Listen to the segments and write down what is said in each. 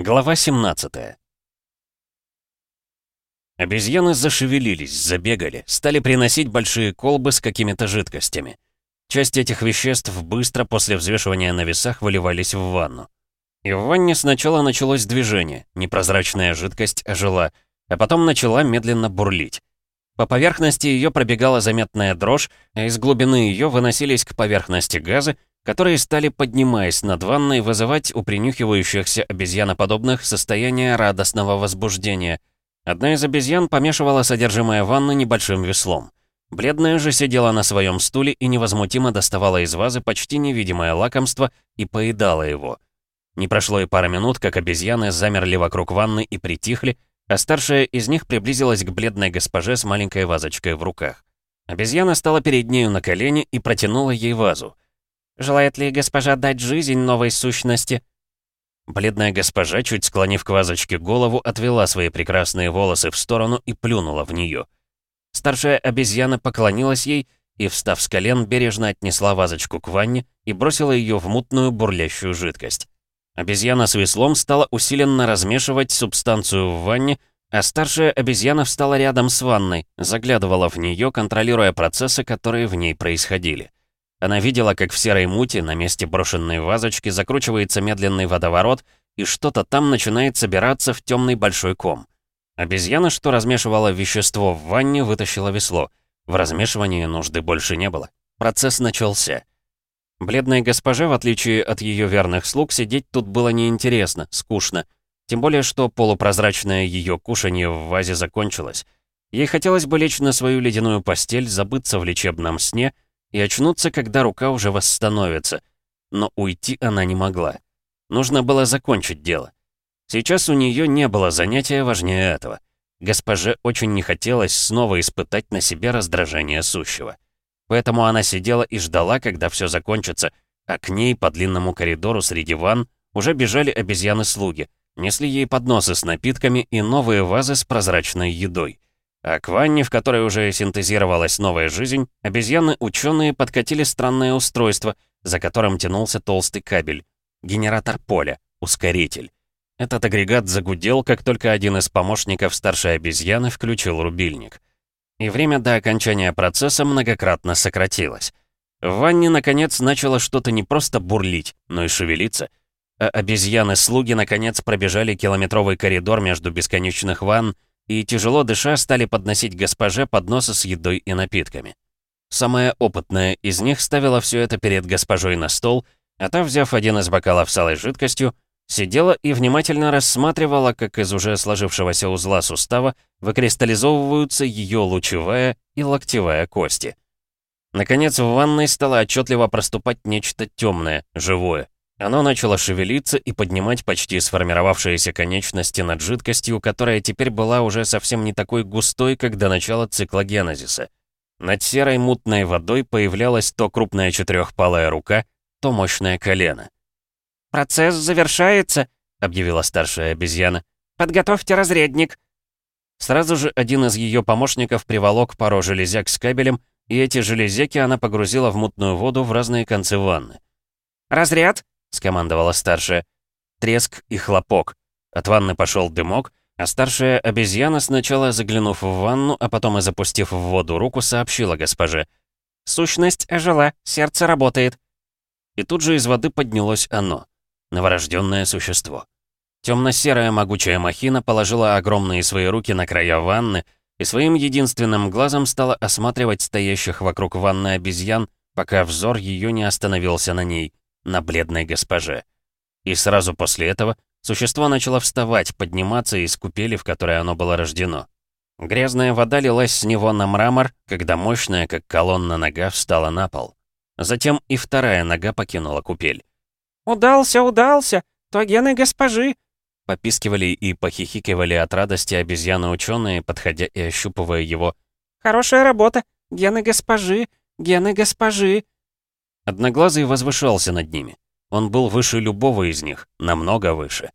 Глава 17 Обезьяны зашевелились, забегали, стали приносить большие колбы с какими-то жидкостями. Часть этих веществ быстро после взвешивания на весах выливались в ванну. И в ванне сначала началось движение, непрозрачная жидкость ожила, а потом начала медленно бурлить. По поверхности ее пробегала заметная дрожь, а из глубины ее выносились к поверхности газы, которые стали, поднимаясь над ванной, вызывать у принюхивающихся обезьяноподобных состояние радостного возбуждения. Одна из обезьян помешивала содержимое ванны небольшим веслом. Бледная же сидела на своем стуле и невозмутимо доставала из вазы почти невидимое лакомство и поедала его. Не прошло и пара минут, как обезьяны замерли вокруг ванны и притихли, а старшая из них приблизилась к бледной госпоже с маленькой вазочкой в руках. Обезьяна стала перед нею на колени и протянула ей вазу. Желает ли госпожа дать жизнь новой сущности?» Бледная госпожа, чуть склонив к вазочке голову, отвела свои прекрасные волосы в сторону и плюнула в нее. Старшая обезьяна поклонилась ей и, встав с колен, бережно отнесла вазочку к ванне и бросила ее в мутную бурлящую жидкость. Обезьяна с веслом стала усиленно размешивать субстанцию в ванне, а старшая обезьяна встала рядом с ванной, заглядывала в нее, контролируя процессы, которые в ней происходили. Она видела, как в серой мути на месте брошенной вазочки закручивается медленный водоворот, и что-то там начинает собираться в темный большой ком. Обезьяна, что размешивала вещество в ванне, вытащила весло. В размешивании нужды больше не было. Процесс начался. Бледной госпоже, в отличие от ее верных слуг, сидеть тут было неинтересно, скучно. Тем более, что полупрозрачное ее кушанье в вазе закончилось. Ей хотелось бы лечь на свою ледяную постель, забыться в лечебном сне — и очнуться, когда рука уже восстановится. Но уйти она не могла. Нужно было закончить дело. Сейчас у нее не было занятия важнее этого. Госпоже очень не хотелось снова испытать на себе раздражение сущего. Поэтому она сидела и ждала, когда все закончится, а к ней по длинному коридору среди ванн уже бежали обезьяны-слуги, несли ей подносы с напитками и новые вазы с прозрачной едой. А к ванне, в которой уже синтезировалась новая жизнь, обезьяны-ученые подкатили странное устройство, за которым тянулся толстый кабель. Генератор поля, ускоритель. Этот агрегат загудел, как только один из помощников старшей обезьяны включил рубильник. И время до окончания процесса многократно сократилось. В ванне, наконец, начало что-то не просто бурлить, но и шевелиться. А обезьяны-слуги, наконец, пробежали километровый коридор между бесконечных ванн, и, тяжело дыша, стали подносить госпоже подносы с едой и напитками. Самая опытная из них ставила все это перед госпожой на стол, а та, взяв один из бокалов с алой жидкостью, сидела и внимательно рассматривала, как из уже сложившегося узла сустава выкристаллизовываются ее лучевая и локтевая кости. Наконец, в ванной стало отчетливо проступать нечто темное, живое. Оно начало шевелиться и поднимать почти сформировавшиеся конечности над жидкостью, которая теперь была уже совсем не такой густой, как до начала цикла генезиса. Над серой мутной водой появлялась то крупная четырехпалая рука, то мощное колено. «Процесс завершается», — объявила старшая обезьяна. «Подготовьте разрядник». Сразу же один из ее помощников приволок пару железяк с кабелем, и эти железяки она погрузила в мутную воду в разные концы ванны. «Разряд!» — скомандовала старшая. Треск и хлопок. От ванны пошел дымок, а старшая обезьяна, сначала заглянув в ванну, а потом и запустив в воду руку, сообщила госпоже. «Сущность ожила, сердце работает». И тут же из воды поднялось оно, новорожденное существо. Темно-серая могучая махина положила огромные свои руки на края ванны и своим единственным глазом стала осматривать стоящих вокруг ванны обезьян, пока взор ее не остановился на ней на бледной госпоже. И сразу после этого существо начало вставать, подниматься из купели, в которой оно было рождено. Грязная вода лилась с него на мрамор, когда мощная, как колонна нога, встала на пол. Затем и вторая нога покинула купель. «Удался, удался! То гены госпожи!» Попискивали и похихикивали от радости обезьяны-ученые, подходя и ощупывая его. «Хорошая работа! Гены госпожи! Гены госпожи!» Одноглазый возвышался над ними. Он был выше любого из них, намного выше.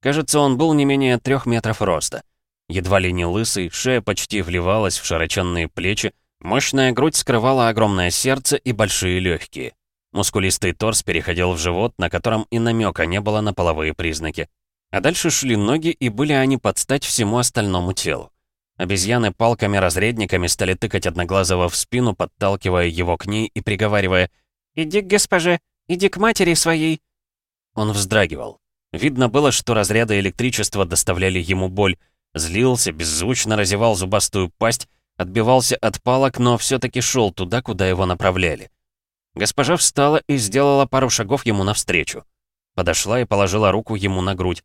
Кажется, он был не менее трех метров роста. Едва ли не лысый, шея почти вливалась в широченные плечи, мощная грудь скрывала огромное сердце и большие легкие. Мускулистый торс переходил в живот, на котором и намека не было на половые признаки. А дальше шли ноги, и были они под стать всему остальному телу. Обезьяны палками-разредниками стали тыкать Одноглазого в спину, подталкивая его к ней и приговаривая «Иди к госпоже, иди к матери своей». Он вздрагивал. Видно было, что разряды электричества доставляли ему боль. Злился, беззвучно разевал зубастую пасть, отбивался от палок, но все таки шел туда, куда его направляли. Госпожа встала и сделала пару шагов ему навстречу. Подошла и положила руку ему на грудь.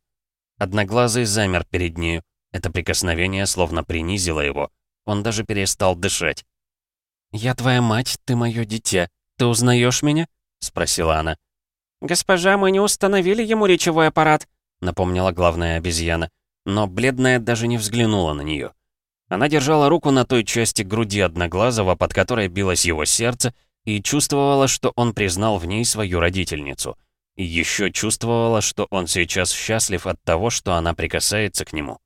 Одноглазый замер перед нею. Это прикосновение словно принизило его. Он даже перестал дышать. «Я твоя мать, ты мое дитя. Ты узнаешь меня?» — спросила она. «Госпожа, мы не установили ему речевой аппарат», — напомнила главная обезьяна. Но бледная даже не взглянула на нее. Она держала руку на той части груди Одноглазого, под которой билось его сердце, и чувствовала, что он признал в ней свою родительницу. И еще чувствовала, что он сейчас счастлив от того, что она прикасается к нему.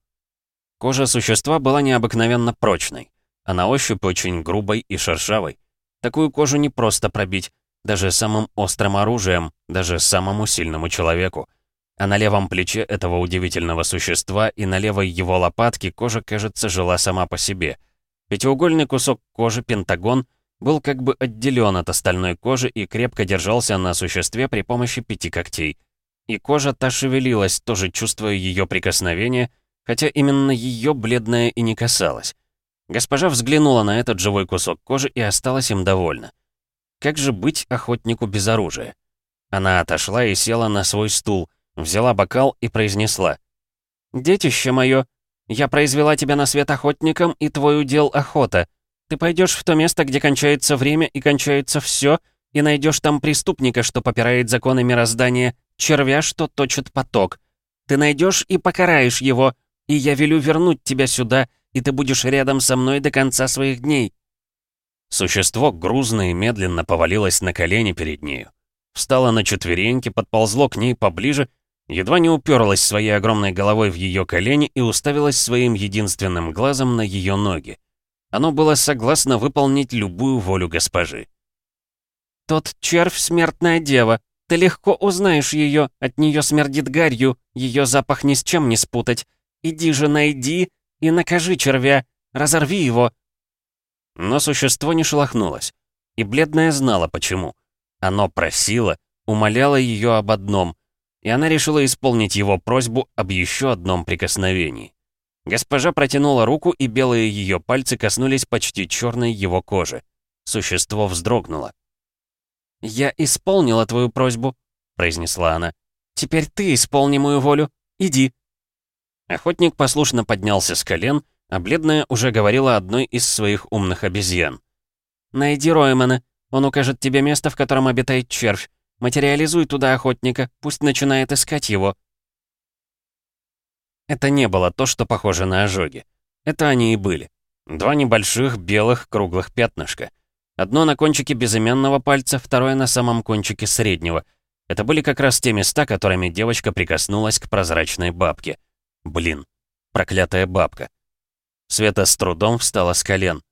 Кожа существа была необыкновенно прочной, а на ощупь очень грубой и шершавой. Такую кожу не просто пробить, даже самым острым оружием, даже самому сильному человеку. А на левом плече этого удивительного существа и на левой его лопатке кожа, кажется, жила сама по себе. Пятиугольный кусок кожи, пентагон, был как бы отделен от остальной кожи и крепко держался на существе при помощи пяти когтей. И кожа та шевелилась, тоже чувствуя ее прикосновение, хотя именно ее бледная и не касалась. Госпожа взглянула на этот живой кусок кожи и осталась им довольна. Как же быть охотнику без оружия? Она отошла и села на свой стул, взяла бокал и произнесла. «Детище мое, я произвела тебя на свет охотником, и твой удел охота. Ты пойдешь в то место, где кончается время и кончается все, и найдешь там преступника, что попирает законы мироздания, червя, что точит поток. Ты найдешь и покараешь его, и я велю вернуть тебя сюда, и ты будешь рядом со мной до конца своих дней». Существо грузно и медленно повалилось на колени перед нею. Встало на четвереньки, подползло к ней поближе, едва не уперлось своей огромной головой в ее колени и уставилось своим единственным глазом на ее ноги. Оно было согласно выполнить любую волю госпожи. «Тот червь — смертная дева. Ты легко узнаешь ее, от нее смердит гарью, ее запах ни с чем не спутать. Иди же найди и накажи червя, разорви его». Но существо не шелохнулось, и бледная знала почему. Оно просило, умоляло ее об одном, и она решила исполнить его просьбу об еще одном прикосновении. Госпожа протянула руку, и белые ее пальцы коснулись почти черной его кожи. Существо вздрогнуло. «Я исполнила твою просьбу», — произнесла она. «Теперь ты исполни мою волю. Иди». Охотник послушно поднялся с колен, а бледная уже говорила одной из своих умных обезьян. «Найди Роймана. Он укажет тебе место, в котором обитает червь. Материализуй туда охотника, пусть начинает искать его». Это не было то, что похоже на ожоги. Это они и были. Два небольших белых круглых пятнышка. Одно на кончике безымянного пальца, второе на самом кончике среднего. Это были как раз те места, которыми девочка прикоснулась к прозрачной бабке. Блин, проклятая бабка. Света с трудом встала с колен.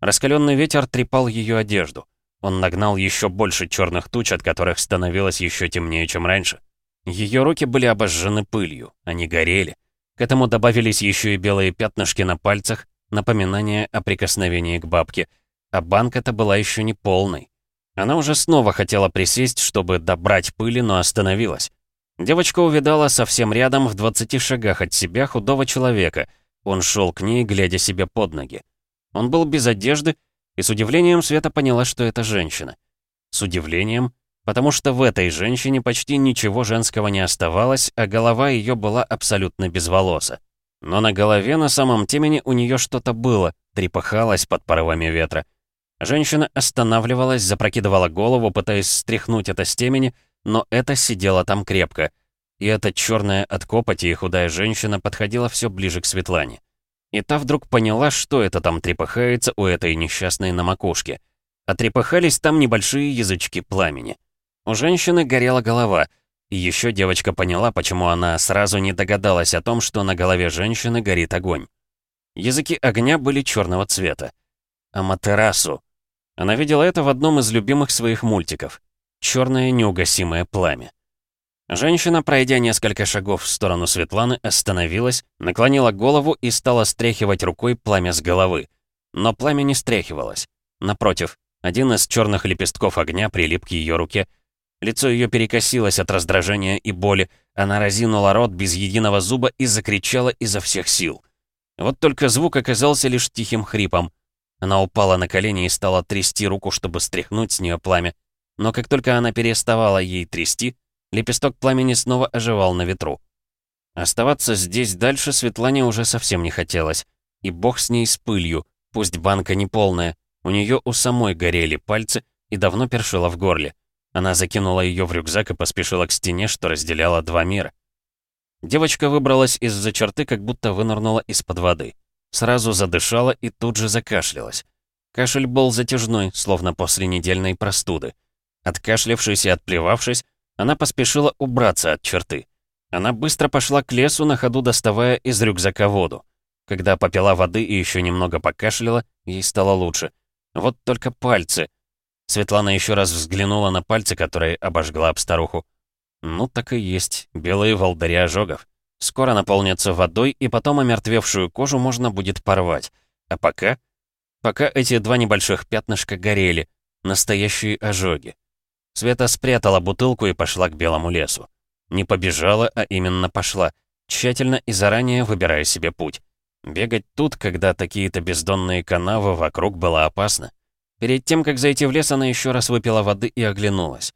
Раскаленный ветер трепал ее одежду. Он нагнал еще больше черных туч, от которых становилось еще темнее, чем раньше. Ее руки были обожжены пылью, они горели. К этому добавились еще и белые пятнышки на пальцах, напоминание о прикосновении к бабке. А банка-то была еще не полной. Она уже снова хотела присесть, чтобы добрать пыли, но остановилась. Девочка увидала совсем рядом, в 20 шагах от себя, худого человека. Он шел к ней, глядя себе под ноги. Он был без одежды, и с удивлением Света поняла, что это женщина. С удивлением, потому что в этой женщине почти ничего женского не оставалось, а голова ее была абсолютно без волоса. Но на голове на самом темени у нее что-то было, трепыхалось под порывами ветра. Женщина останавливалась, запрокидывала голову, пытаясь стряхнуть это с темени, но это сидело там крепко. И эта черная от копоти и худая женщина подходила все ближе к Светлане. И та вдруг поняла, что это там трепыхается у этой несчастной на макушке. А трепыхались там небольшие язычки пламени. У женщины горела голова, и еще девочка поняла, почему она сразу не догадалась о том, что на голове женщины горит огонь. Языки огня были черного цвета. Аматерасу. Она видела это в одном из любимых своих мультиков. Черное неугасимое пламя. Женщина, пройдя несколько шагов в сторону Светланы, остановилась, наклонила голову и стала стряхивать рукой пламя с головы. Но пламя не стряхивалось. Напротив, один из черных лепестков огня прилип к ее руке. Лицо ее перекосилось от раздражения и боли. Она разинула рот без единого зуба и закричала изо всех сил. Вот только звук оказался лишь тихим хрипом. Она упала на колени и стала трясти руку, чтобы стряхнуть с нее пламя. Но как только она переставала ей трясти, лепесток пламени снова оживал на ветру. Оставаться здесь дальше Светлане уже совсем не хотелось. И бог с ней с пылью, пусть банка не полная, у нее у самой горели пальцы и давно першило в горле. Она закинула ее в рюкзак и поспешила к стене, что разделяла два мира. Девочка выбралась из-за черты, как будто вынырнула из-под воды. Сразу задышала и тут же закашлялась. Кашель был затяжной, словно после недельной простуды. Откашлявшись и отплевавшись, она поспешила убраться от черты. Она быстро пошла к лесу, на ходу доставая из рюкзака воду. Когда попила воды и еще немного покашляла, ей стало лучше. Вот только пальцы. Светлана еще раз взглянула на пальцы, которые обожгла об старуху. Ну, так и есть, белые волдыри ожогов. Скоро наполнятся водой, и потом омертвевшую кожу можно будет порвать. А пока... Пока эти два небольших пятнышка горели. Настоящие ожоги. Света спрятала бутылку и пошла к белому лесу. Не побежала, а именно пошла, тщательно и заранее выбирая себе путь. Бегать тут, когда такие-то бездонные канавы вокруг, было опасно. Перед тем, как зайти в лес, она еще раз выпила воды и оглянулась.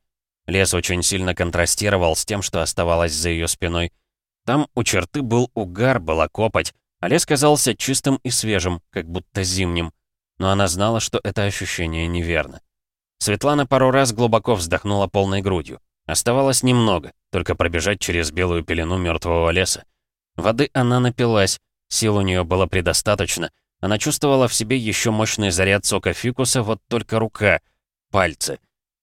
Лес очень сильно контрастировал с тем, что оставалось за ее спиной. Там у черты был угар, была копоть, а лес казался чистым и свежим, как будто зимним. Но она знала, что это ощущение неверно. Светлана пару раз глубоко вздохнула полной грудью. Оставалось немного, только пробежать через белую пелену мертвого леса. Воды она напилась, Сил у нее было предостаточно. Она чувствовала в себе еще мощный заряд сока фикуса, вот только рука, пальцы.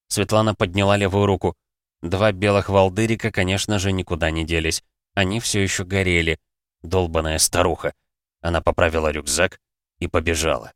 Светлана подняла левую руку. Два белых волдырика, конечно же, никуда не делись. Они все еще горели. Долбаная старуха. Она поправила рюкзак и побежала.